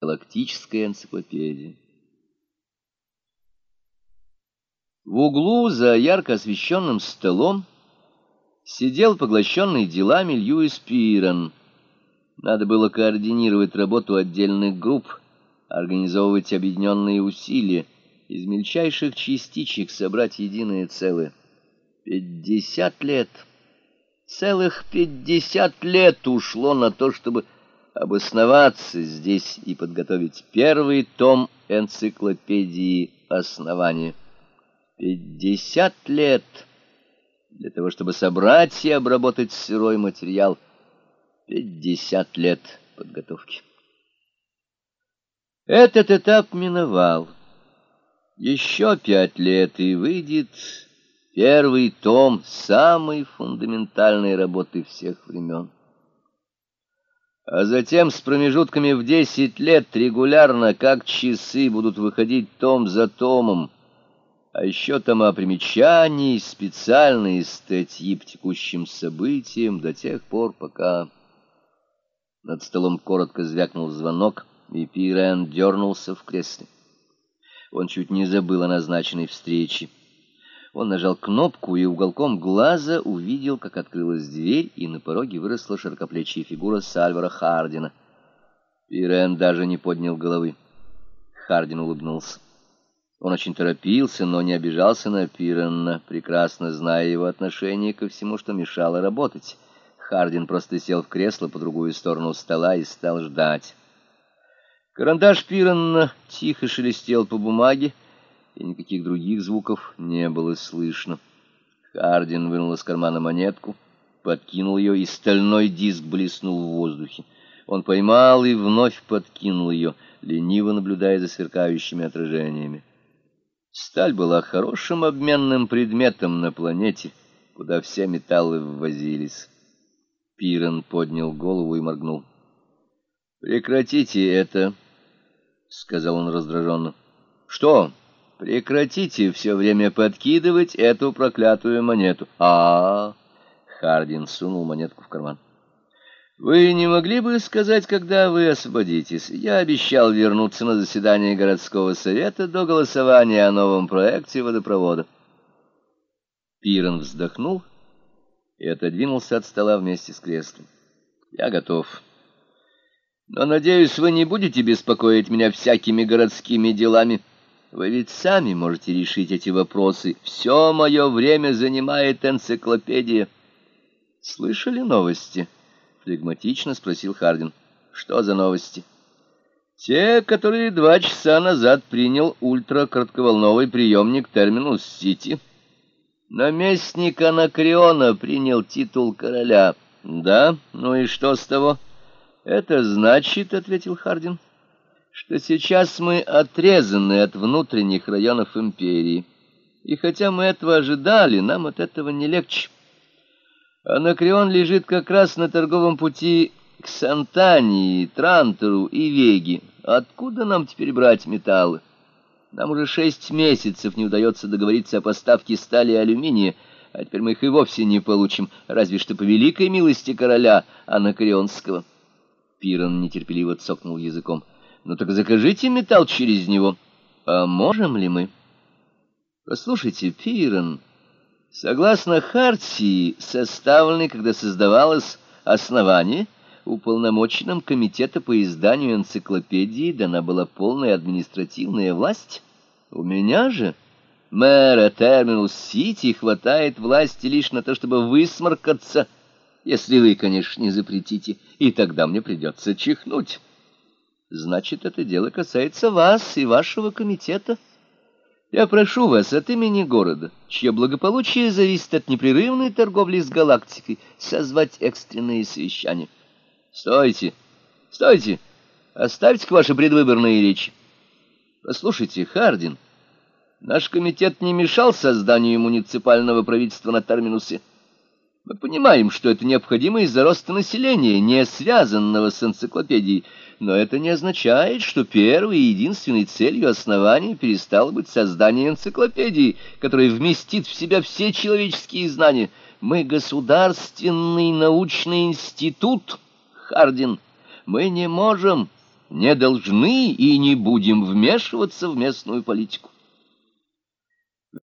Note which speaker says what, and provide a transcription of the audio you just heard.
Speaker 1: Галактическая энциклопедия. В углу за ярко освещенным столом сидел поглощенный делами Льюис Пирон. Надо было координировать работу отдельных групп, организовывать объединенные усилия, из мельчайших частичек собрать единое целое. Пятьдесят лет, целых пятьдесят лет ушло на то, чтобы обосноваться здесь и подготовить первый том энциклопедии основания. Пятьдесят лет для того, чтобы собрать и обработать сырой материал. Пятьдесят лет подготовки. Этот этап миновал. Еще пять лет, и выйдет первый том самой фундаментальной работы всех времен а затем с промежутками в десять лет регулярно, как часы, будут выходить том за томом, а еще тома примечаний, специальные статьи по текущим событиям до тех пор, пока... Над столом коротко звякнул звонок, и Пирен дернулся в кресле. Он чуть не забыл о назначенной встрече. Он нажал кнопку и уголком глаза увидел, как открылась дверь, и на пороге выросла широкоплечья фигура Сальвара Хардина. Ирен даже не поднял головы. Хардин улыбнулся. Он очень торопился, но не обижался на Пиренна, прекрасно зная его отношение ко всему, что мешало работать. Хардин просто сел в кресло по другую сторону стола и стал ждать. Карандаш Пиренна тихо шелестел по бумаге, и никаких других звуков не было слышно. Хардин вынул из кармана монетку, подкинул ее, и стальной диск блеснул в воздухе. Он поймал и вновь подкинул ее, лениво наблюдая за сверкающими отражениями. Сталь была хорошим обменным предметом на планете, куда все металлы ввозились. Пирен поднял голову и моргнул. «Прекратите это», — сказал он раздраженно. «Что?» Прекратите все время подкидывать эту проклятую монету. А, -а, -а Хардин сунул монетку в карман. Вы не могли бы сказать, когда вы освободитесь? Я обещал вернуться на заседание городского совета до голосования о новом проекте водопровода. Пирен вздохнул и отодвинулся от стола вместе с креслом. Я готов. Но, надеюсь, вы не будете беспокоить меня всякими городскими делами. Вы ведь сами можете решить эти вопросы. Все мое время занимает энциклопедия. Слышали новости? Флегматично спросил Хардин. Что за новости? Те, которые два часа назад принял ультракоротковолновый приемник терминус Сити. Наместник Анакреона принял титул короля. Да, ну и что с того? Это значит, ответил Хардин что сейчас мы отрезаны от внутренних районов империи. И хотя мы этого ожидали, нам от этого не легче. Анакреон лежит как раз на торговом пути к Сантании, Трантору и Веге. Откуда нам теперь брать металлы? Нам уже шесть месяцев не удается договориться о поставке стали и алюминия, а теперь мы их и вовсе не получим, разве что по великой милости короля Анакреонского. Пирон нетерпеливо цокнул языком. Ну так закажите металл через него. А можем ли мы? Послушайте, Пирен, согласно хартии, составленной, когда создавалось основание, уполномоченным комитета по изданию энциклопедии дана была полная административная власть. У меня же, мэра Терминус-Сити, хватает власти лишь на то, чтобы высморкаться, если вы, конечно, не запретите, и тогда мне придется чихнуть». Значит, это дело касается вас и вашего комитета. Я прошу вас от имени города, чье благополучие зависит от непрерывной торговли с галактикой, созвать экстренные совещания. Стойте, стойте, оставьте ваши предвыборные речи. Послушайте, Хардин, наш комитет не мешал созданию муниципального правительства на Терминусе. Мы понимаем, что это необходимо из-за роста населения, не связанного с энциклопедией, но это не означает, что первой и единственной целью основания перестало быть создание энциклопедии, которая вместит в себя все человеческие знания. Мы государственный научный институт, Хардин. Мы не можем не должны и не будем вмешиваться в местную политику.